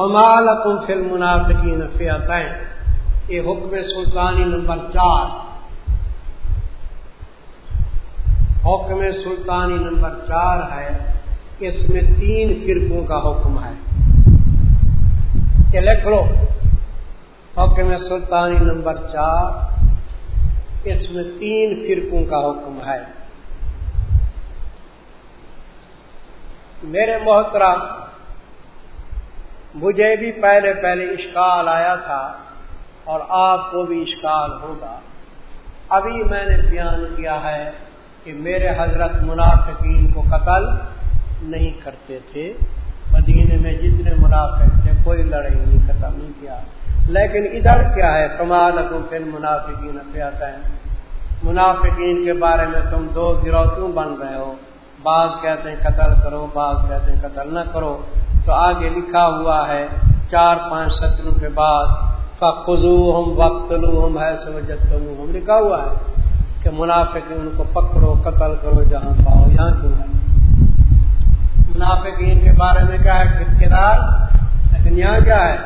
فمال فل منافقین فیاتیں یہ حکم سلطانی نمبر چار۔ حکم سلطانی نمبر چار ہے، اس میں تین فرقوں کا حکم ہے۔ یہ لکھ لو۔ حکم سلطانی نمبر چار، اس میں تین فرقوں کا حکم ہے۔ میرے محترم مجھے بھی پہلے پہلے اشکال آیا تھا اور آپ کو بھی اشکال ہوگا۔ ابھی میں نے بیان کیا ہے کہ میرے حضرت منافقین کو قتل نہیں کرتے تھے۔ مدینے میں جتنے منافق تھے، کوئی لڑائی نہیں قتل نہیں کیا۔ لیکن ادھر کیا ہے؟ کمال پھر منافقین پہ آتا ہے۔ منافقین کے بارے میں تم دو گروہ کیوں بن رہے ہو؟ بعض کہتے ہیں قتل کرو، بعض کہتے ہیں قتل نہ کرو۔ تو آگے لکھا ہوا ہے، چار پانچ ستروں کے بعد فخو ہم وقت لو ہم ہے سمجھت ہم لکھا ہوا ہے کہ منافق ان کو پکڑو، قتل کرو، جہاں پاؤ، یہاں کیوں ہے؟ منافقین کے بارے میں کیا ہے؟ ٹھیکیدار لیکن یہاں کیا ہے؟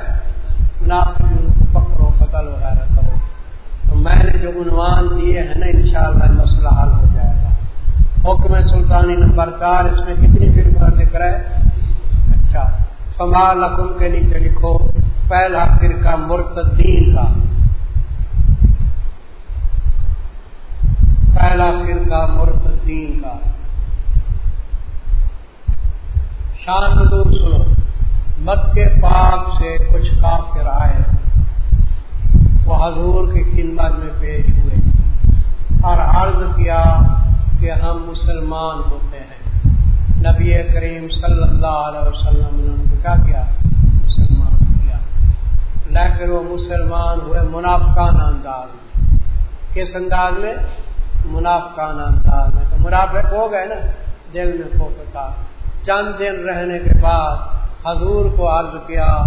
منافق ان کو پکڑو، قتل وغیرہ کرو۔ تو میں نے جو عنوان دیے ہیں نا، انشاءاللہ مسئلہ حل ہو جائے گا۔ حکم سلطانی نمبر چار، اس میں کتنی فرقہ ذکر ہے؟ اچھا۔ فما لکم کے نیچے لکھو، پہلا فرقہ مرتدین کا۔ پہلا فرقہ مرتدین کا۔ شان دور سنو مت کے پاک سے کچھ کافر آئے، وہ حضور کی خدمت میں پیش ہوئے اور عرض کیا کہ ہم مسلمان ہوتے ہیں۔ نبی کریم صلی اللہ علیہ وسلم نے ان کو کیا کیا؟ مسلمان کیا۔ لیکن وہ مسلمان ہوئے منافقان انداز میں۔ کس انداز میں؟ منافقان انداز میں۔ تو منافق ہو گئے نا، دل میں کھوپتا چند دن رہنے کے بعد حضور کو عرض کیا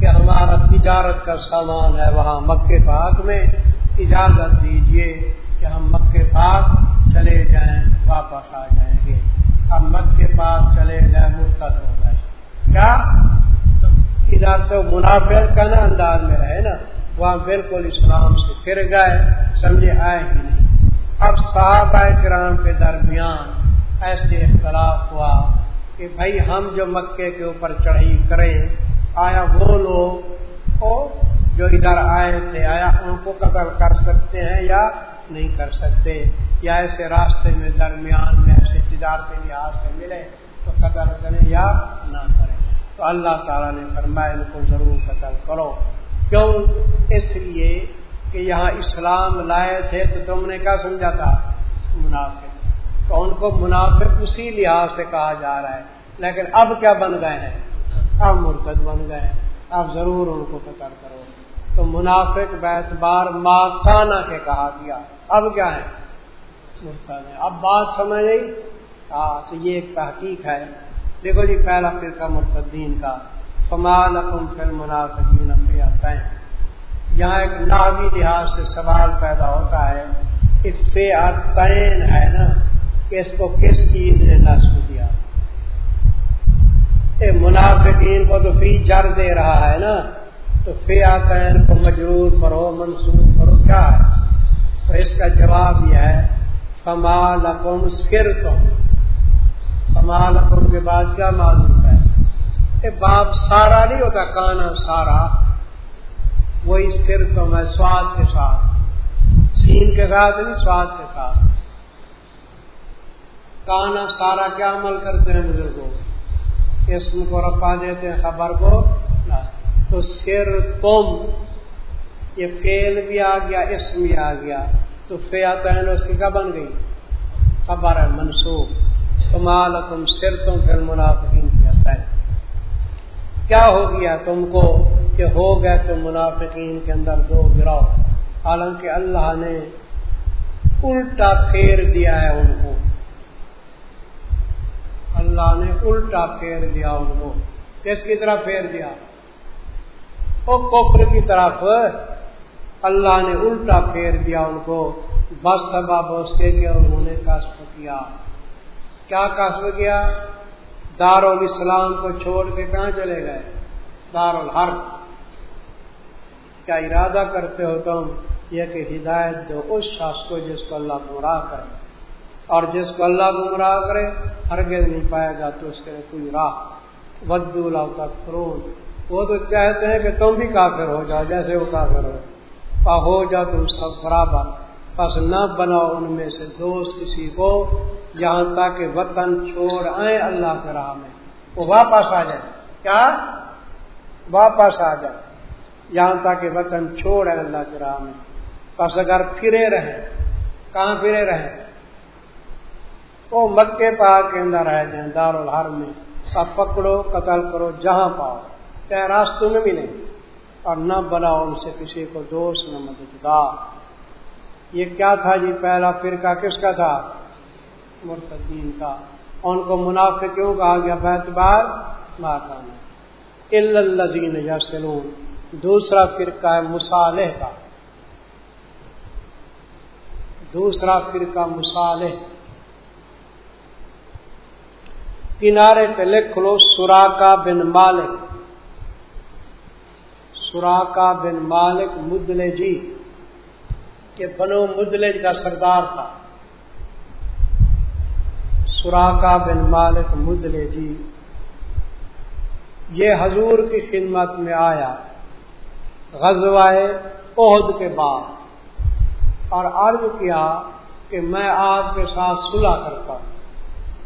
کہ ہمارا تجارت کا سامان ہے وہاں مکے پاک میں۔ اجازت دیجیے کہ ہم مکے پاک چلے جائیں، واپس آ جائیں گے۔ اب کے پاس چلے جائیں مرتد ہو گئے کیا؟ ادھر تو منافع کا نا انداز میں رہے نا، وہاں بالکل اسلام سے پھر گئے، سمجھے آئے ہی نہیں۔ اب صحابہ کرام کے درمیان ایسے اختلاف ہوا کہ بھائی ہم جو مکے کے اوپر چڑھائی کریں آیا وہ لوگ جو ادھر آئے تھے، آیا ان کو قتل کر سکتے ہیں یا نہیں کر سکتے؟ یا ایسے راستے میں درمیان میں ایسے تجارتی لحاظ سے ملے تو قتل کریں یا نہ کریں۔ تو اللہ تعالیٰ نے فرمایا، ان کو ضرور قتل کرو۔ کیوں؟ اس لیے کہ یہاں اسلام لائے تھے تو تم نے کیا سمجھا تھا؟ منافع تو ان کو منافق اسی لحاظ سے کہا جا رہا ہے۔ لیکن اب کیا بن گئے ہیں؟ اب مرتد بن گئے ہیں۔ اب ضرور ان کو قتل کرو۔ تو منافق بیت بار ماکانہ کے کہا گیا۔ اب کیا ہے؟ اب بات سمجھ گئی ہاں تو یہ ایک تحقیق ہے۔ دیکھو جی پہلا فرقہ مرتدین کا۔ فمال اپن فل منافقین ہیں یہاں ایک ناوی لحاظ سے سوال پیدا ہوتا ہے اس سے تعین ہے نا، کہ اس کو کس چیز نے نصب دیا منافقین کو تو فی جر دے رہا ہے نا، تو فی آتین کو مجرور کرو منسوخ کرو کیا ہے؟ تو اس کا جواب یہ ہے کمال اکم سر تم کمال اکم کے بعد کیا معلوم ہے؟ باپ سارا نہیں ہوتا، کانا سارا۔ وہی سر تم ہے، سواد کے ساتھ۔ سین کے ساتھ نہیں، سواد کے ساتھ۔ کانا سارا کیا عمل کرتے ہیں بزرگوں؟ اسم کو رپا دیتے ہیں، خبر کو۔ تو سر تم یہ فیل بھی آ گیا، اسم بھی آ گیا۔ تو فیاتین اس کی کیا بن گئی؟ خبر ہے، منسوخ۔ کمال تم سر تم پھر منافقین کہتا کیا ہو گیا تم کو کہ ہو گئے تم منافقین کے اندر دو گراؤ حالانکہ اللہ نے الٹا پھیر دیا ہے ان کو۔ اللہ نے الٹا پھیر دیا ان کو۔ کس کی طرح پھیر دیا؟ وہ کوکر کی طرف۔ اللہ نے الٹا پھیر دیا ان کو۔ بس سباب اس کے کہ انہوں نے کسب کیا۔ کیا کسب کیا؟ دار الاسلام کو چھوڑ کے کہاں چلے گئے؟ دار الحرب کیا ارادہ کرتے ہو تم؟ یہ کہ ہدایت دو اس شخص کو جس کو اللہ گمراہ کرے۔ اور جس کو اللہ گمراہ کرے، ہرگز نہیں پائے گا تو اس کے لیے کوئی راہ۔ بدو تک وہ تو چاہتے ہیں کہ تم بھی کافر ہو جاؤ، جیسے وہ کافر ہو۔ ہو جاؤ تم سب برابر۔ بس نہ بناؤ ان میں سے دوست کسی کو جہاں تک وطن چھوڑ آئے اللہ کے راہ میں۔ وہ واپس آ جائے کیا؟ واپس آ جائے یہاں تک وطن چھوڑ آئے اللہ کے راہ میں۔ بس اگر پھرے رہے کہاں پھرے رہے وہ مکے پا کے اندر رہ جائیں دار الحر میں۔ سب پکڑو، قتل کرو، جہاں پاؤ۔ چاہے راستوں میں بھی نہیں۔ اور نہ بناؤ ان سے کسی کو دوست، نہ مددگار۔ یہ کیا تھا جی؟ پہلا فرقہ کس کا تھا؟ مرتدین کا۔ ان کو منافع کیوں کہا گیا بیتبار الزین یا سلون دوسرا فرقہ ہے مصالح کا۔ دوسرا فرقہ مصالح۔ کنارے پہ لکھ لو سورا کا بن مالک۔ سوراکا بن مالک مدلے جی کہ بنو مدلج جی کا سردار تھا۔ سوراکا بن مالک مدلے جی۔ یہ حضور کی خدمت میں آیا غزوائے عہد کے بعد اور عرض کیا کہ میں آپ کے ساتھ صلح کرتا ہوں۔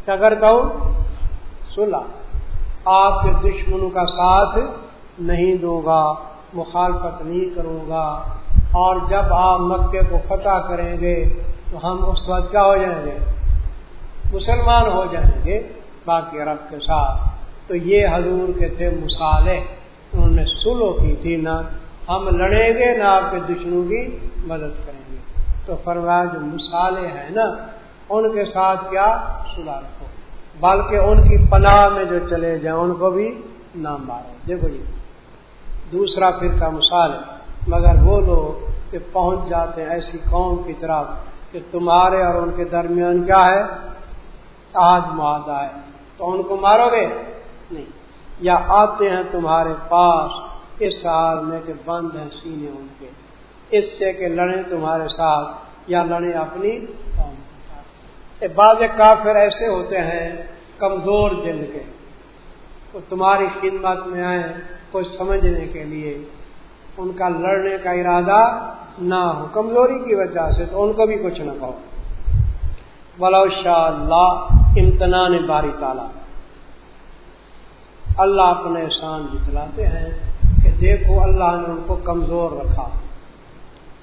کیا کرتا ہوں؟ صلح۔ آپ کے دشمنوں کا ساتھ نہیں دوں گا۔ مخالفت نہیں کروں گا۔ اور جب آپ مکے کو فتح کریں گے تو ہم اس وقت کیا ہو جائیں گے؟ مسلمان ہو جائیں گے باقی عرب کے ساتھ۔ تو یہ حضور کے تھے مسالے انہوں نے سلو کی تھی نہ ہم لڑیں گے، نہ آپ کے دشمنوں کی مدد کریں گے۔ تو فرمایا جو مسالے ہیں نا، ان کے ساتھ کیا؟ سلا رکھو۔ بلکہ ان کی پناہ میں جو چلے جائیں، ان کو بھی نہ مارو۔ دیکھو جی دوسرا پھر کا مثال مگر وہ لوگ کہ پہنچ جاتے ہیں ایسی قوم کی طرف کہ تمہارے اور ان کے درمیان کیا ہے؟ آج معاہدہ ہے تو ان کو مارو گے؟ نہیں۔ یا آتے ہیں تمہارے پاس اس حال میں کہ بند ہیں سینے ان کے۔ اس سے کہ لڑیں تمہارے ساتھ یا لڑیں اپنی قوم کے ساتھ۔ بعض کافر ایسے ہوتے ہیں کمزور جن کے۔ وہ تمہاری خدمت میں آئے۔ کو سمجھنے کے لیے ان کا لڑنے کا ارادہ نہ ہو، کمزوری کی وجہ سے تو ان کو بھی کچھ نہ کہو۔ بلو شاء اللہ امتنان باری تالا اللہ اپنے احسان جتلاتے ہیں کہ دیکھو اللہ نے ان کو کمزور رکھا۔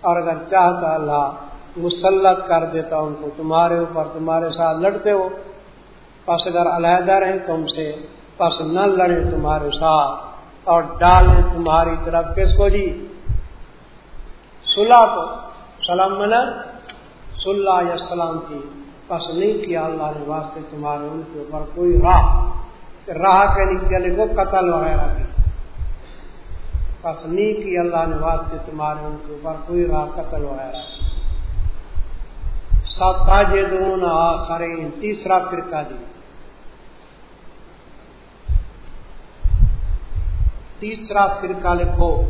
اور اگر چاہتا اللہ مسلط کر دیتا ان کو تمہارے اوپر، تمہارے ساتھ لڑتے ہو۔ پس اگر علیحدہ رہیں تم سے، پس نہ لڑیں تمہارے ساتھ۔ اور ڈالیں تمہاری طرف کس کو جی؟ سلح کو۔ سلام منا سلح یا سلام کی۔ پس نہیں کیا اللہ نے واسطے تمہارے ان کے اوپر کوئی راہ۔ راہ کے نیچے لکھو قتل وغیرہ کی۔ پس نہیں کی اللہ نے واسطے تمہارے ان کے اوپر کوئی راہ قتل وغیرہ سات دونوں آخرین، تیسرا فرقہ دی تیسرا فرقہ لکھو۔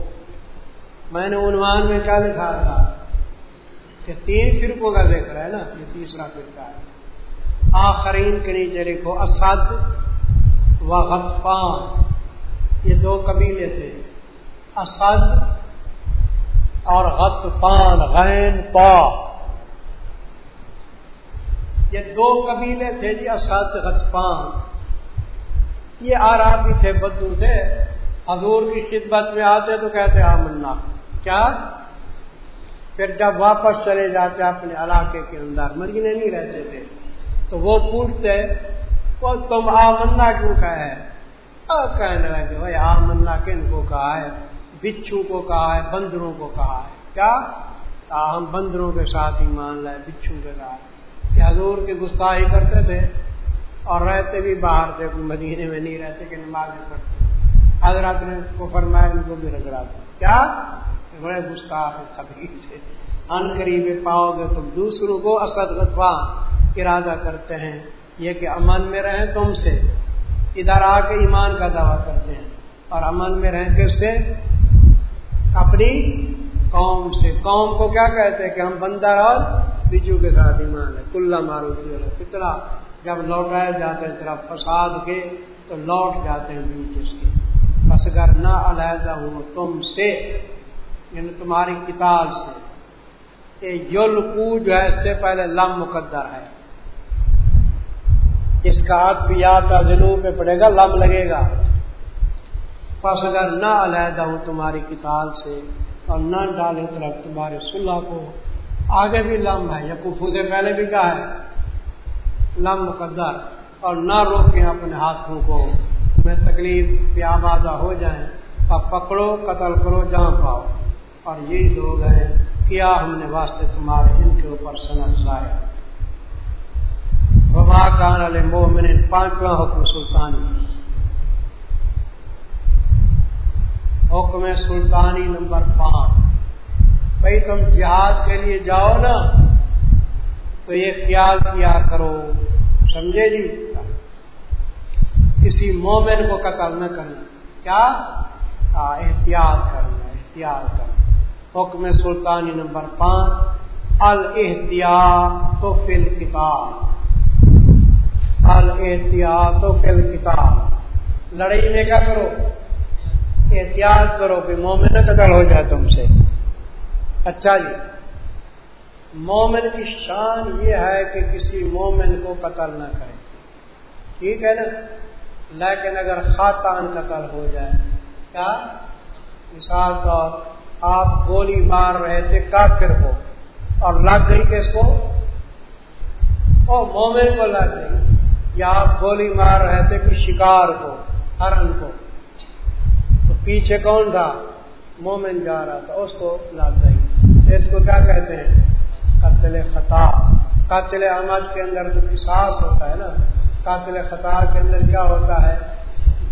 میں نے عنوان میں کیا لکھا تھا؟ کہ تین فرقوں کا ذکر ہے نا، یہ تیسرا فرقہ ہے۔ آخرین کے نیچے لکھو، اسد و غفان یہ دو قبیلے تھے۔ اسد اور غطفان، غین پا۔ یہ دو قبیلے تھے جی اسد، غطفان۔ یہ آرابی تھے، بدو تھے۔ حضور کی خدمت میں آتے تو کہتے آ منا کیا؟ پھر جب واپس چلے جاتے اپنے علاقے کے اندر، مدینے نہیں رہتے تھے۔ تو وہ پوچھتے، وہ تم آ منا کیوں کہا ہے کہنے لگے بھائی آ منا کن کو کہا ہے؟ بچھو کو کہا ہے، بندروں کو کہا ہے۔ کیا؟ ہم بندروں کے ساتھ ہی مان لائے، بچھو کے ساتھ۔ کہ حضور کی گستاخی کرتے تھے اور رہتے بھی باہر تھے، مدینے میں نہیں رہتے، کہ نمازیں پڑھتے۔ حضرات نے کو فرمایا ان کو بھی رگڑا دیا کیا؟ بڑے گستاخ سبھی سے ان قریب پاؤ گے تم۔ دوسروں کو اسد غطفا ارادہ کرتے ہیں۔ یہ کہ امن میں رہیں تم سے۔ ادھر آ کے ایمان کا دعویٰ کرتے ہیں۔ اور امن میں رہیں کس سے؟ اپنی قوم سے۔ قوم کو کیا کہتے ہیں کہ ہم بندر اور بجو کے ساتھ ایمان ہے۔ کلّا مارو کتنا جب لوٹائے جاتے ہیں طرف فساد کے تو لوٹ جاتے ہیں بیچ اس کے۔ بس اگر نہ علیحدہ ہو تم سے یعنی تمہاری کتاب سے۔ یل کو جو ہے، اس سے پہلے لم مقدر ہے۔ اس کا کا جنوب میں پڑے گا، لم لگے گا۔ پس اگر نہ علیحدہ ہوں تمہاری کتاب سے اور نہ ڈالے طرف تمہارے صلح کو۔ آگے بھی لم ہے یا کفو سے پہلے بھی کہا ہے۔ لم مقدر اور نہ روکیں اپنے ہاتھوں کو۔ میں تکلیف پہ آبادہ ہو جائیں اور پکڑو، قتل کرو جہاں پاؤ۔ اور یہی لوگ ہیں، کیا ہم نے واسطے تمہارے ان کے اوپر صنعت ضائع وبا کان علیہ مومن پانچواں حکم سلطانی۔ حکم سلطانی نمبر پانچ۔ بھائی تم جہاد کے لیے جاؤ نا، تو یہ خیال کیا کرو، سمجھے جی؟ کسی مومن کو قتل نہ کرنا۔ کیا؟ احتیاط کرنا احتیاط کرنا۔ حکم سلطانی نمبر پانچ الحتیاط تو فل کتاب احتیاط فل کتاب لڑائی میں کیا کرو؟ احتیاط کرو کہ مومن قتل ہو جائے تم سے۔ اچھا جی مومن کی شان یہ ہے کہ کسی مومن کو قتل نہ کرے۔ ٹھیک ہے نا؟ لیکن اگر خاتان قتل ہو جائے، کیا؟ مثال طور، آپ گولی مار رہے تھے، کافر کو اور لگ گئی کس کو؟ مومن کو لگ گئی، یا آپ گولی مار رہے تھے کہ شکار کو ہرن کو۔ تو پیچھے کون تھا؟ مومن جا رہا تھا، اس کو لگ گئی۔ اس کو کیا کہتے ہیں؟ قتل خطا۔ قتل احمد کے اندر جو کساس ہوتا ہے نا قاتل خطا کے اندر کیا ہوتا ہے؟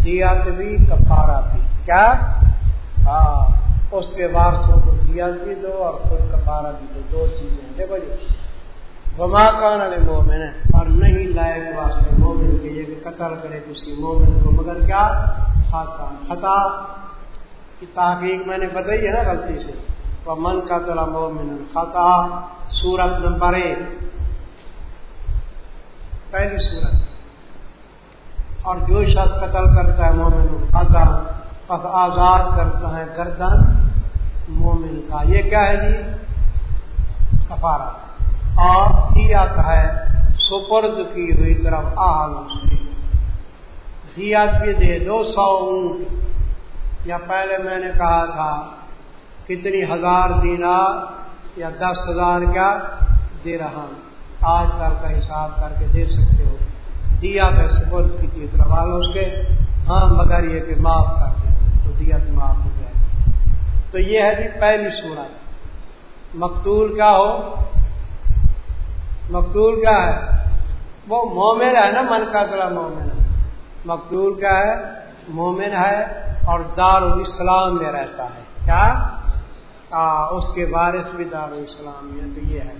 دیات بھی کفارا بھی۔ کیا؟ ہاں اس کے بعد سو کو دیات بھی دو اور خود کفارا بھی دو۔ دو چیزیں دیکھو جی وما کان والے مومن اور نہیں لائق واسطے مومن کے یہ کہ قتل کرے کسی مومن کو۔ مگر کیا؟ خطا خطا۔ کی تحقیق میں نے بتائی ہے نا غلطی سے۔ وہ من کا تلا مومن خطا۔ سورت نمبر ایک۔ پہلی سورت۔ اور جو شخص قتل کرتا ہے مومن خطا پس آزاد کرتا ہے گردن مومن کا۔ یہ کیا ہے جی؟ کفارہ۔ اور دیا ہے سپرد کی ہوئی طرف آل بھی دے دو سو اونٹ۔ یا پہلے میں نے کہا تھا، کتنی ہزار دینا یا دس ہزار کیا دے رہا ہوں؟ آج کل کا حساب کر کے دے سکتے ہو۔ دیا پہ سپرد کی تھی طرف اس کے ہاں مگر یہ کہ معاف کر دیں تو دیا تو معاف ہو جائے۔ تو یہ ہے جی پہلی صورت مقتول کیا ہو؟ مقدول کیا ہے؟ وہ مومن ہے نا من کا گلا مومن ہے۔ مقدول کیا ہے؟ مومن ہے اور دار الاسلام میں رہتا ہے۔ کیا؟ آ, اس کے بارش بھی دار الاسلام میں تو یہ ہے۔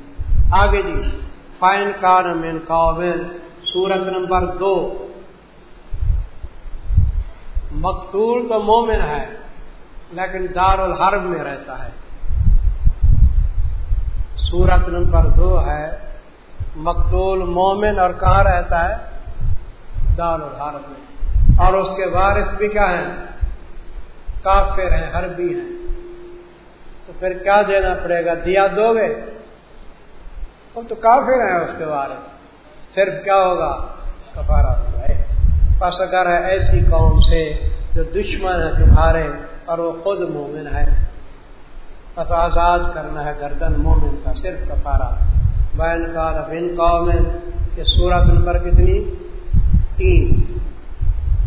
آگے جی فائن کار مین قابل سورت نمبر دو۔ مقتول تو مومن ہے، لیکن دار الحرب میں رہتا ہے۔ سورت نمبر دو ہے، مقتول مومن اور کہاں رہتا ہے؟ دار الحرب میں۔ اور اس کے وارث بھی کیا ہیں؟ کافر ہیں، حربی ہیں۔ تو پھر کیا دینا پڑے گا؟ دیا دو گے؟ وہ تو کافر ہیں اس کے وارث۔ صرف کیا ہوگا؟ کفارا ہوگا پس اگر ہے ایسی قوم سے جو دشمن ہے تمہارے اور وہ خود مومن ہے، پس آزاد کرنا ہے گردن مومن کا صرف کفارا بین کال بن قوم یہ سورت نمبر کتنی؟ تین۔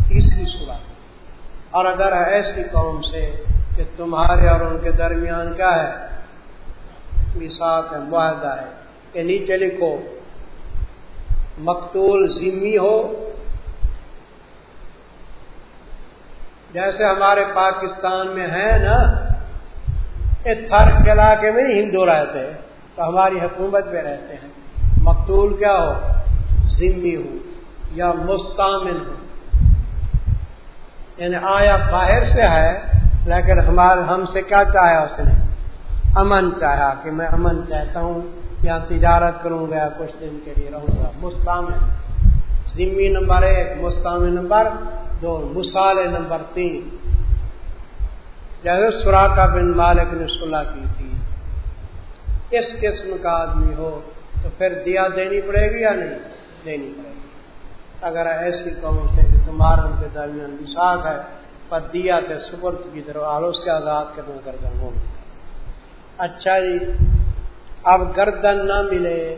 تیسری سورت اور اگر ایسی قوم سے کہ تمہارے اور ان کے درمیان کیا ہے؟ ہے، معاہدہ ہے۔ کہ نیچے لکھو مقتول ذمی ہو۔ جیسے ہمارے پاکستان میں ہے نا، یہ تھرک علاقے میں ہندو رہتے ہیں، تو ہماری حکومت میں رہتے ہیں۔ مقتول کیا ہو؟ ذمی ہو یا مستعمل ہو۔ یعنی آیا باہر سے ہے، لیکن ہمارے ہم سے کیا چاہا اس نے؟ امن چاہا کہ میں امن چاہتا ہوں۔ یا تجارت کروں گا، کچھ دن کے لیے رہوں گا۔ مستعم ذمی نمبر ایک مستعم نمبر دو، مثال نمبر تین۔ جیسے سوراخا بن مالک نے صلاح کی تھی، اس قسم کا آدمی ہو تو پھر دیا دینی پڑے گی یا نہیں؟ دینی پڑے گی۔ اگر ایسی قوم سے کہ تمہارا ان کے درمیان وساخ ہے، پر دیا کے سپرد کی طرف آلوس کے آزاد کرنے کر ہوں۔ اچھا جی اب گردن نہ ملے،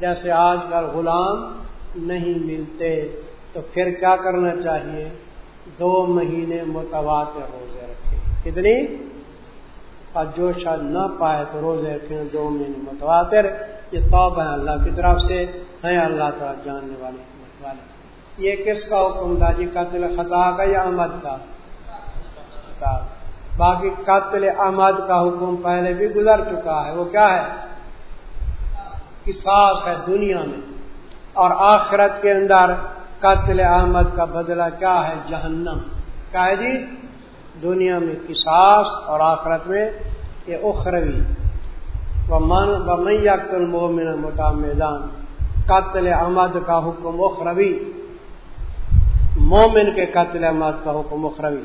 جیسے آج کل غلام نہیں ملتے، تو پھر کیا کرنا چاہیے؟ دو مہینے متواتر روزے رکھے کتنی؟ اور جو شاید نہ پائے تو روزے رکھے دو مہینے متواتر۔ یہ توب ہے اللہ کی طرف سے، ہے اللہ تعالیٰ جاننے والے والے۔ یہ کس کا حکم تھا؟ جی قتل خطا کا یا احمد کا؟ باقی قتل احمد کا حکم پہلے بھی گزر چکا ہے، وہ کیا ہے؟ قصاص ہے دنیا میں اور آخرت کے اندر قتل احمد کا بدلہ کیا ہے؟ جہنم۔ کیا ہے جی؟ دنیا میں قصاص اور آخرت میں یہ اخروی۔ من مومن مقام میدان قتل احمد کا حکم اخروی۔ مومن کے قتل احمد کا حکم اخروی۔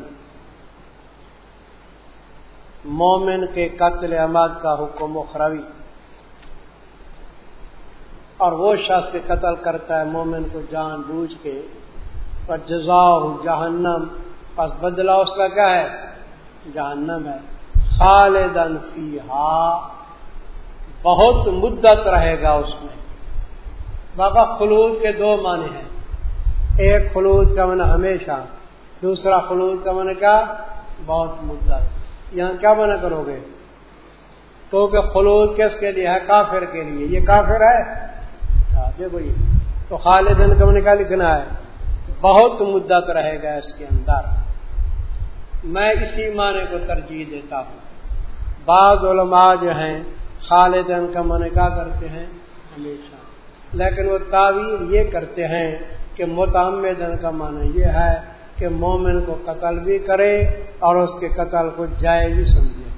مومن کے قتل احمد کا حکم اخروی۔ اور وہ شخص کے قتل کرتا ہے، مومن کو جان بوجھ کے، پر جزا جہنم۔ پس بدلا اس کا کیا ہے؟ جہنم ہے۔ خالدن فیہا۔ بہت مدت رہے گا اس میں۔ بابا خلوط کے دو معنی ہیں۔ ایک خلوط کا من ہمیشہ، دوسرا خلوط کا من کیا؟ بہت مدت۔ یہاں کیا منع کرو گے؟ تو کہ خلوط کس کے لیے ہے؟ کافر کے لیے۔ یہ کافر ہے؟ دیکھو یہ تو خالدن کا من کیا لکھنا ہے بہت مدت رہے گا اس کے اندر۔ میں اسی معنی کو ترجیح دیتا ہوں۔ بعض علماء جو ہیں خالدن کا من کیا کرتے ہیں، ہمیشہ۔ لیکن وہ تعویر یہ کرتے ہیں کہ متعمدن کا معنی یہ ہے کہ مومن کو قتل بھی کرے اور اس کے قتل کو جائز بھی سمجھے۔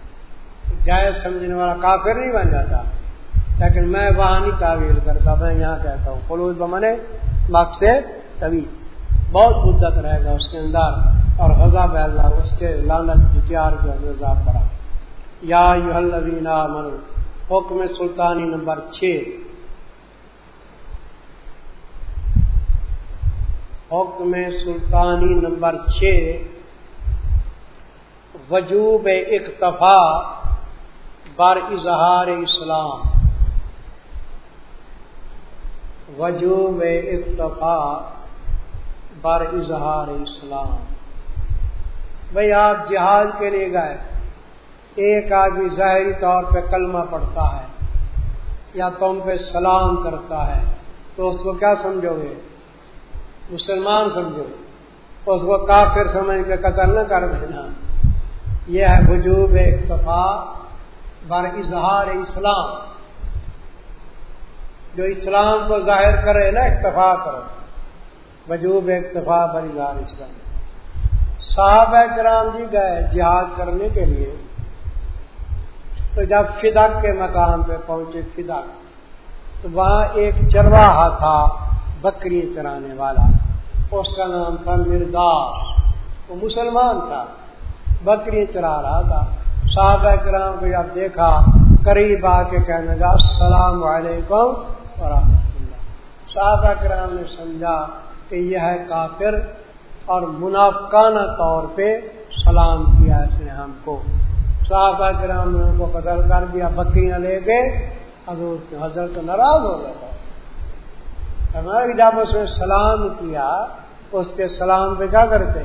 جائز سمجھنے والا کافر نہیں بن جاتا۔ لیکن میں وہاں نہیں تعویر کرتا میں یہاں کہتا ہوں۔ فلوز بمنے مقصد طویل۔ بہت مدت رہے گا اس کے اندر۔ اور غذا اللہ، اس کے لانت پیار جو پڑا یا من حکم سلطانی نمبر چھ۔ حکم سلطانی نمبر چھ۔ وجوب اکتفا بر اظہار اسلام۔ وجوب اکتفا بر اظہار اسلام۔ بھائی آپ جہاز کے لیے گئے، ایک آدمی ظاہری طور پہ کلمہ پڑھتا ہے یا تم پہ سلام کرتا ہے، تو اس کو کیا سمجھو گے؟ مسلمان سمجھو۔ اس کو کافر سمجھ کے قتل نہ کر دینا۔ یہ ہے وجوب اکتفا بر اظہار اسلام۔ جو اسلام کو ظاہر کرے نا، اکتفا کرو وجوب اکتفا بر اظہار اسلام۔ صحابہ کرام جی گئے جہاد کرنے کے لیے۔ تو جب فدق کے مقام پہ پہنچے فدق تو وہاں ایک چرواہا تھا بکری چرانے والا۔ اس کا نام تھا مرداس وہ مسلمان تھا۔ بکری چرا رہا تھا۔ صحابہ کرام کو جب دیکھا، قریب آ کے کہنے لگا، السلام علیکم۔ ورحمۃ اللہ صحابہ کرام نے سمجھا کہ یہ ہے کافر اور منافقانہ طور پہ سلام کیا اس نے ہم کو۔ صحابہ کرام نے ان کو قتل کر دیا بکریاں لے کے حضرت حضرت ناراض ہو گیا ہمارے جب اس نے سلام کیا، اس کے سلام پہ کیا کرتے؟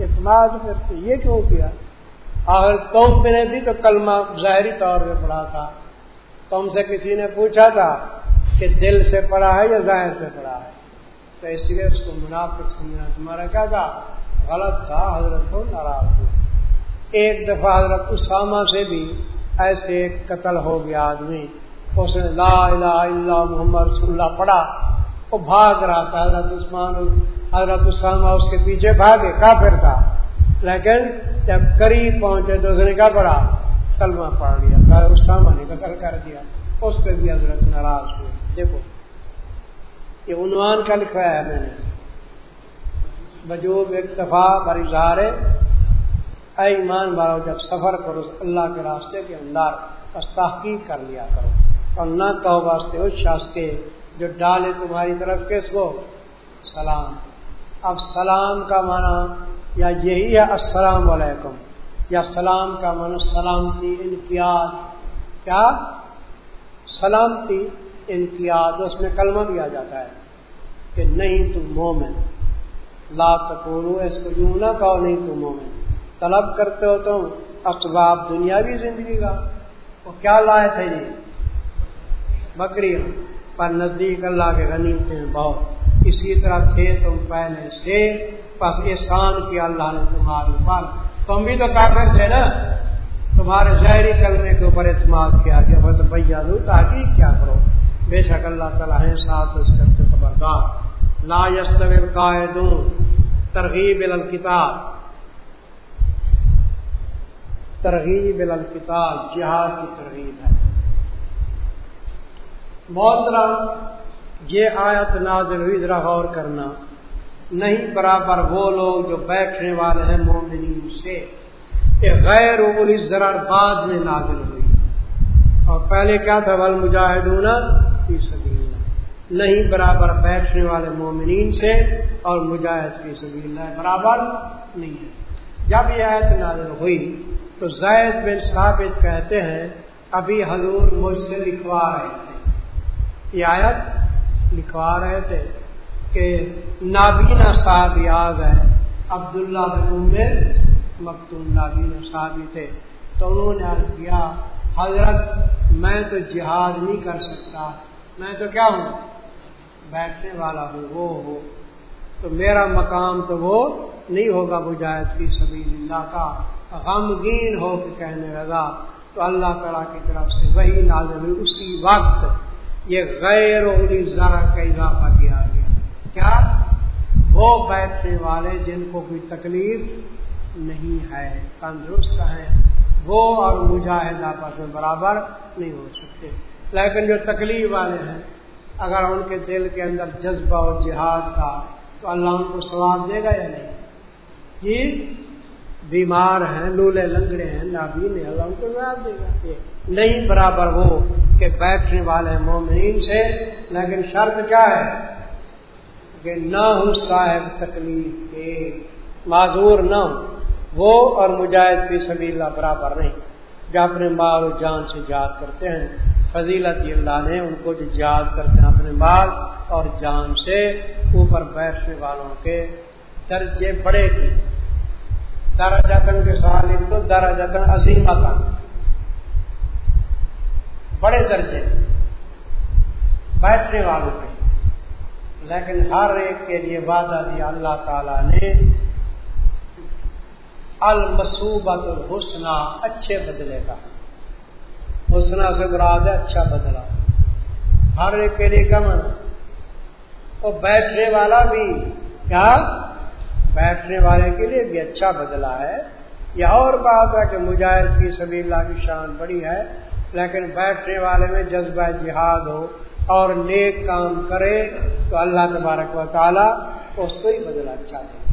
اعتماد کرتے۔ یہ کیوں کیا؟ آخر تم نے بھی تو کلمہ ظاہری طور پہ پڑھا تھا۔ تم سے کسی نے پوچھا تھا کہ دل سے پڑھا ہے یا ظاہر سے پڑھا ہے؟ تو اس لیے اس کو منافق سمجھنا تمہارا کیا تھا؟ غلط تھا، حضرت کو ناراض ہوا۔ ایک دفعہ حضرت اسامہ سے بھی ایسے قتل ہو گیا آدمی۔ اس نے لا الہ الا محمد رسول اللہ پڑھا۔ وہ بھاگ رہا تھا حضرت عثمان۔ حضرت اسامہ اس کے پیچھے بھاگے، کافر تھا۔ لیکن جب قریب پہنچے تو اس نے کیا پڑھا؟ کلمہ پڑھ لیا۔ اسامہ نے قتل کر دیا۔ اس پہ بھی حضرت ناراض ہوئے۔ دیکھو، یہ عنوان کا لکھا ہے میں نے۔ بجوب اکتفا پر اظہار اے ایمان بارو جب سفر کرو، اللہ کے راستے کے اندر بس تحقیق کر لیا کرو۔ اور نہ کہو واسطے اس شخص کے جو ڈالے تمہاری طرف کس کو؟ سلام۔ اب سلام کا معنی یا یہی ہے، السلام علیکم۔ یا سلام کا معنی سلامتی امتیاز کیا؟ سلامتی۔ امتیاز اس میں کلمہ بھی آ جاتا ہے کہ نہیں تم مومن، لا تکونو اس کو یوں نہ کہو نہیں تم مومن۔ طلب کرتے ہو تم اسباب دنیاوی زندگی کا۔ وہ کیا لائے تھے جی بکری پر نزدیک اللہ کے غنی تھے بہت۔ اسی طرح تھے تم پہلے سے۔ بس احسان کیا اللہ نے تمہارے اوپر۔ تم بھی تو کافر تھے نا۔ تمہارے ظاہری کلمے کے اوپر اعتماد کیا کہ تو بھیا دو تحقیق کیا کرو؟ بے شک اللہ تعالیٰ ہے ساتھ اس کرتے خبردار۔ لا یستر قائدون ترغیب الکتاب ترغیب الکتاب جہاد کی ترغیب ہے۔ محترم، یہ آیت نازل ہوئی، ذرا غور کرنا۔ نہیں برابر وہ لوگ جو بیٹھنے والے ہیں مومنین سے غیر ذرا بعد میں نازل ہوئی۔ اور پہلے کیا تھا؟ ول مجاہدون فی سبیل نہیں برابر بیٹھنے والے مومنین سے اور مجاہد فی سبیل اللہ برابر نہیں ہے۔ جب یہ آیت نازل ہوئی تو زید بن ثابت کہتے ہیں، ابھی حضور مجھ سے لکھوا رہے تھے۔ یہ آیت لکھوا رہے تھے کہ نابینا صاحب یاد ہے عبداللہ بن عمر مختون نابینا صاحب تھے۔ تو انہوں نے عرض کیا، حضرت، میں تو جہاد نہیں کر سکتا۔ میں تو کیا ہوں؟ بیٹھنے والا ہوں، وہ ہو۔ تو میرا مقام تو وہ نہیں ہوگا مجاہد کی سبھی اللہ کا۔ غمگین ہو کے کہنے لگا۔ تو اللہ تعالیٰ کی طرف سے وہی نازل ہوئی۔ اسی وقت یہ غیر ذرا کا اضافہ کیا گیا۔ کیا؟ وہ بیٹھنے والے جن کو کوئی تکلیف نہیں ہے۔ تندرست ہے وہ اور مجاہد آپس میں برابر نہیں ہو سکتے۔ لیکن جو تکلیف والے ہیں، اگر ان کے دل کے اندر جذبہ اور جہاد کا تو اللہ ان کو ثواب دے گا یا نہیں؟ جی بیمار ہیں، لولے لنگڑے ہیں، نابین اللہ ان کو ثواب دے گا۔ نہیں برابر وہ کہ بیٹھنے والے مومنین سے، لیکن شرط کیا ہے؟ کہ نہ ہوں صاحب تکلیف کے، معذور نہ ہوں وہ اور مجاہد کی سبھی اللہ برابر نہیں۔ جو اپنے مال و جان سے یاد کرتے ہیں فضیلت اللہ نے ان کو جو یاد کرتے ہیں اپنے مال اور جان سے، اوپر بیٹھنے والوں کے درجے بڑے تھے۔ درا جتن کے سوال تو درا جتن عظیم بڑے درجے۔ بیٹھنے والوں کے۔ لیکن ہر ایک کے لیے وعدہ دیا اللہ تعالی نے المسوبت الحسنہ اچھے بدلے کا۔ حسنا سے مراد ہے اچھا بدلا۔ ہر ایک کے لیے کم۔ وہ بیٹھنے والا بھی، کیا؟ بیٹھنے والے کے لیے بھی اچھا بدلا ہے۔ یہ اور بات ہے کہ مجاہد کی سبھی اللہ کی شان بڑی ہے، لیکن بیٹھنے والے میں جذبہ جہاد ہو اور نیک کام کرے تو اللہ تبارک و تعالیٰ اس سے ہی بدلا اچھا دے۔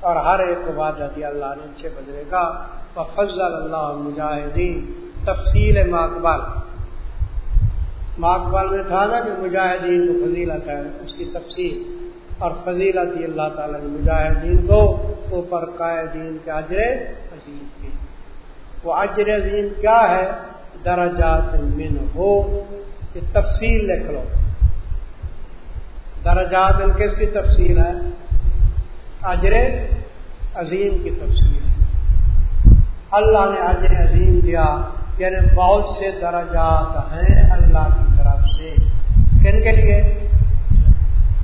اور ہر ایک کو بات آتی اللہ نے اچھے بدلے گا۔ فضل اللہ مجاہدین تفصیل ماقبال۔ ماقبال میں تھا نا کہ مجاہدین کو فضیلت ہے، اس کی تفصیل۔ اور فضیلت ہی اللہ تعالیٰ نے مجاہدین کو اوپر قائدین کے اجر عظیم کی۔ وہ اجر عظیم کیا ہے؟ درجات من ہو یہ تفصیل لکھ لو۔ درجات کس کی تفصیل ہے؟ اجر عظیم کی تفصیل۔ اللہ نے اجر عظیم دیا۔ یعنی بہت سے درجات ہیں اللہ کی طرف سے۔ کن کے لیے؟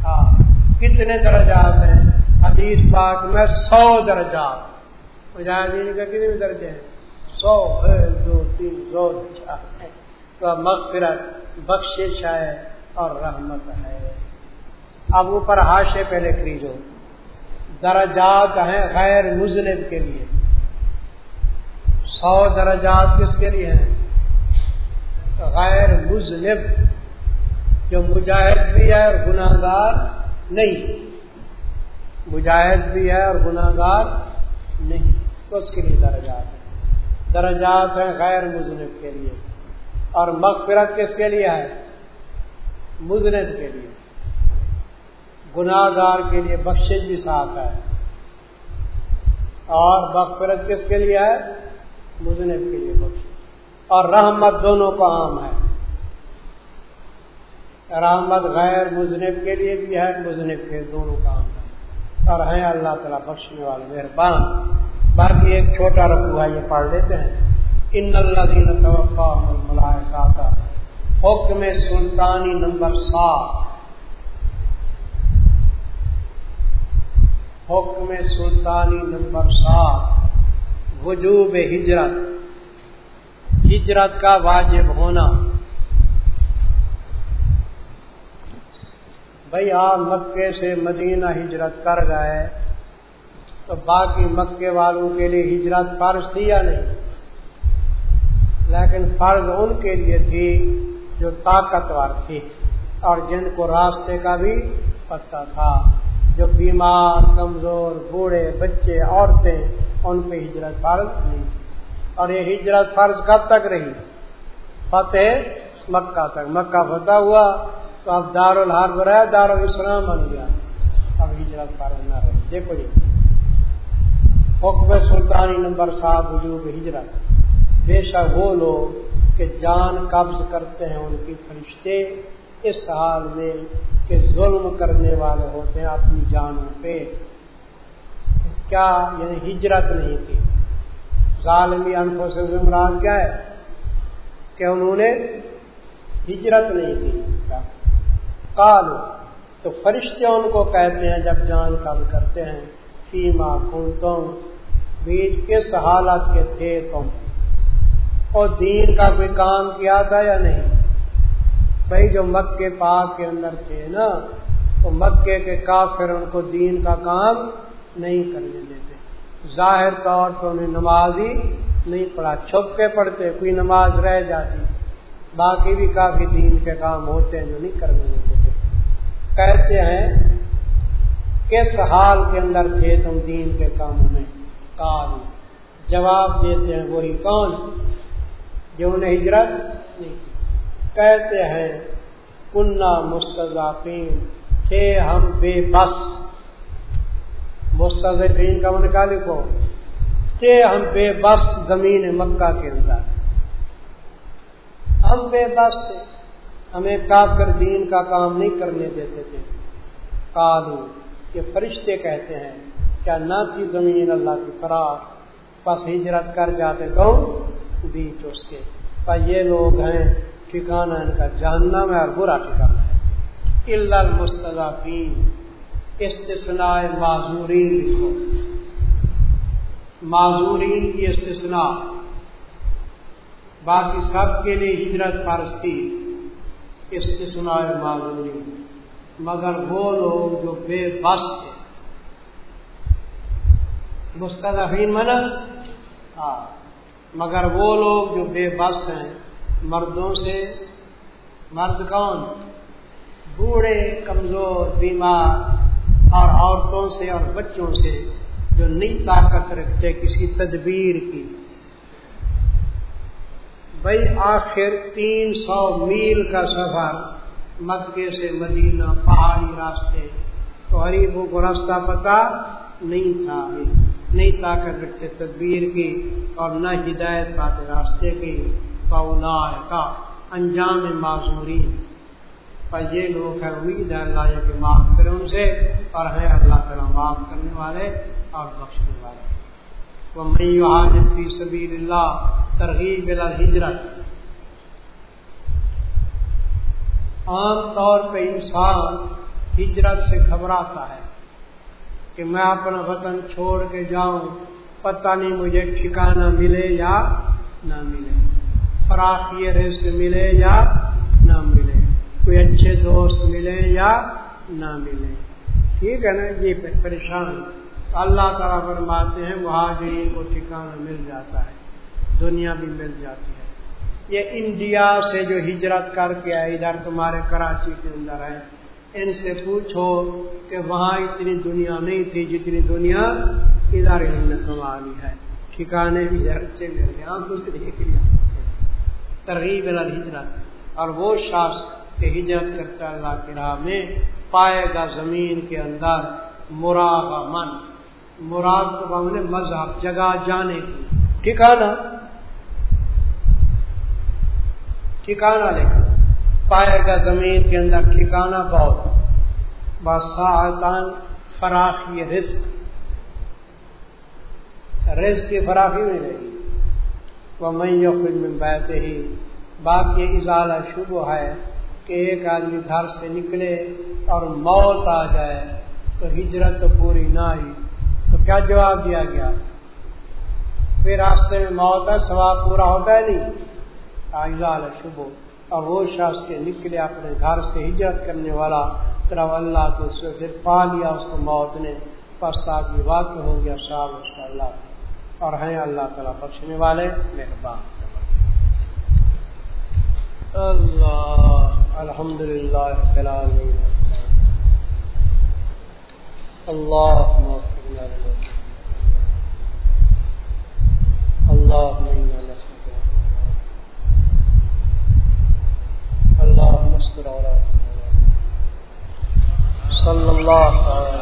ہاں کتنے درجات ہیں؟ حدیث پاک میں سو درجات۔ مجاہدین کا کتنے درجے ہیں؟ سو ہے، دو، تین سو تو مغفرت، بخشش ہے اور رحمت ہے۔ اب اوپر ہاشے پہلے خریدو درجات ہیں غیر مزنب کے لیے۔ سو درجات کس کے لیے ہیں؟ غیر مزنب جو مجاہد بھی ہے اور گناہ گار نہیں۔ مجاہد بھی ہے اور گناہ گار نہیں۔ تو اس کے لیے درجات ہیں۔ درجات ہیں غیر مزنب کے لیے۔ اور مغفرت کس کے لیے ہے؟ مزنب کے لیے۔ گناہ گار کے لیے بخشش بھی ساتھ ہے۔ اور مغفرت کس کے لیے ہے؟ مزنب کے لیے بخش۔ اور رحمت دونوں کا عام ہے۔ رحمت غیر مزنب کے لیے بھی ہے مزنب کے دونوں کا عام ہے۔ اور ہیں اللہ تعالیٰ بخشنے والے، مہربان۔ باقی ایک چھوٹا رکھو ہے، یہ پڑھ لیتے ہیں۔ ان اللہ دین کا حکم سلطانی نمبر سات۔ حکم سلطانی نمبر سات۔ وجوب ہجرت۔ ہجرت کا واجب ہونا۔ بھائی آپ مکے سے مدینہ ہجرت کر گئے۔ تو باقی مکے والوں کے لیے ہجرت فرض تھی یا نہیں؟ لیکن فرض ان کے لیے تھی جو طاقتور تھی اور جن کو راستے کا بھی پتہ تھا۔ جو بیمار، کمزور، بوڑھے، بچے، عورتیں ان پہ ہجرت فرض نہیں اور یہ ہجرت فرض کب تک رہی؟ فتح مکہ تک۔ مکہ فتح ہوا تو اب دار الحرب رہے دار الاسلام بن گیا۔ اب ہجرت فرض نہ رہی۔ دیکھو جی حکم سلطانی نمبر سات وجوب ہجرت۔ بے شک وہ لوگ کہ جان قبض کرتے ہیں، ان کی فرشتے اس حال میں کہ ظلم کرنے والے ہوتے ہیں اپنی جانوں پہ کیا یعنی ہجرت نہیں تھی ظالمی انفوں سے عمران کیا ہے؟ کہ انہوں نے ہجرت نہیں کی۔ کالو تو فرشتے ان کو کہتے ہیں جب جان کم کرتے ہیں، فیما کن تم بیچ کس حالت کے تھے تم؟ اور دین کا کوئی کام کیا تھا یا نہیں؟ بھائی جو مکے پاک کے اندر تھے نا، تو مکے کے کافر ان کو دین کا کام نہیں کرنے دیتے۔ ظاہر طور پر انہیں نماز ہی نہیں پڑھا چھپ کے پڑھتے، کوئی نماز رہ جاتی۔ باقی بھی کافی دین کے کام ہوتے ہیں جو نہیں کرنے دیتے۔ تھے کہتے ہیں، کس حال کے اندر تھے تم دین کے کاموں میں؟ کام جواب دیتے ہیں وہی کون؟ جو انہیں ہجرت نہیں کہتے ہیں کنہ مستضافین تھے ہم بے بس۔ مستضفین کا من کا لکھو تھے ہم بے بس زمین مکہ کے اندر ہم بے بس تھے ہمیں کافر دین کا کام نہیں کرنے دیتے تھے۔ کالو یہ فرشتے کہتے ہیں، کیا نہ تھی زمین اللہ کی فراق بس ہجرت کر جاتے کون بیچ اس کے۔ پر یہ لوگ ہیں ٹھکانا ان کا جاننا میں اور برا ٹھکانا ہے۔ اللہ المستضافین استثناء معذورین لکھو معذورین کی استثناء باقی سب کے لیے ہجرت فرض تھی استثناء معذورین۔ مگر وہ لوگ جو بے بس تھے مستضفین من ہاں۔ مگر وہ لوگ جو بے بس ہیں، مردوں سے۔ مرد کون؟ بوڑھے، کمزور، بیمار۔ اور عورتوں سے اور بچوں سے جو نئی طاقت رکھتے کسی تدبیر کی۔ بھائی آخر تین سو میل کا سفر مکے سے مدینہ پہاڑی راستے تو غریبوں کو راستہ پتا نہیں تھا۔ نئی طاقت رکھتے تدبیر کی اور نہ ہدایت پاتے راستے کی۔ کا انجام معذوری پر یہ لوگ ہے امید ہے اللہ کے معاف کرے ان سے اور ہے اللہ تعالیٰ معاف کرنے والے اور بخشنے والے وہ میں فی سبیل اللہ ترغیب ہجرت عام طور پہ انسان ہجرت سے گھبراتا ہے کہ میں اپنا وطن چھوڑ کے جاؤں، پتہ نہیں مجھے ٹھکانہ ملے یا نہ ملے فراقی رزق ملے یا کوئی اچھے دوست ملے یا نہ ملے۔ ٹھیک ہے نا؟ یہ پریشان۔ اللہ تعالیٰ فرماتے ہیں، مہاجرین کو ٹھکانا مل جاتا ہے، دنیا بھی مل جاتی ہے۔ یہ انڈیا سے جو ہجرت کر کے آئے، ادھر تمہارے کراچی کے اندر ہے، ان سے پوچھو کہ وہاں اتنی دنیا نہیں تھی جتنی دنیا ادھر انہوں نے کما ہے۔ ٹھکانے بھی اچھے مل گئے ترغیب ہجرت۔ اور وہ شخص کہ ہجرت کرتا اللہ کی راہ میں، پائے گا زمین کے اندر مراغ من مراد کو ہم نے مذہب، جگہ جانے کی۔ ٹھکانا ٹھکانا لکھا۔ پائے گا زمین کے اندر ٹھکانا بہت۔ بسان فراخی رزق۔ رزق کی فراخی میں رہی۔ وہ میں میں بیٹھے ہی بات یہ اضالہ شبہ ہے۔ کہ ایک آدمی گھر سے نکلے اور موت آ جائے تو ہجرت تو پوری نہ آئی تو کیا جواب دیا گیا؟ پھر راستے میں موت ہے سواب پورا ہوتا ہے نہیں؟ شبو اور وہ شخص کے نکلے اپنے گھر سے ہجرت کرنے والا طرف اللہ کو اس پھر پا لیا اس کو موت نے۔ پستا واقع ہو گیا، صاحب اس کا اللہ۔ اور ہیں اللہ تعالیٰ بخشنے والے، مہربان۔ اللہ الحمد للہ اللہ اللہ اللہ مسکر صلی اللہ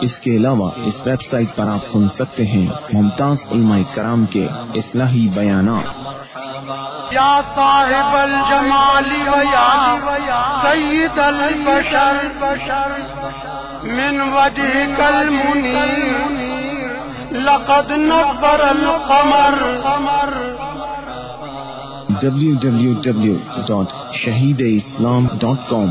اس کے علاوہ اس ویب سائٹ پر آپ سن سکتے ہیں ممتاز علماء کرام کے اصلاحی بیانات۔ یا صاحب الجمال سید البشر من وجهك المنير لقد نبر القمر۔ www.shahideislam.com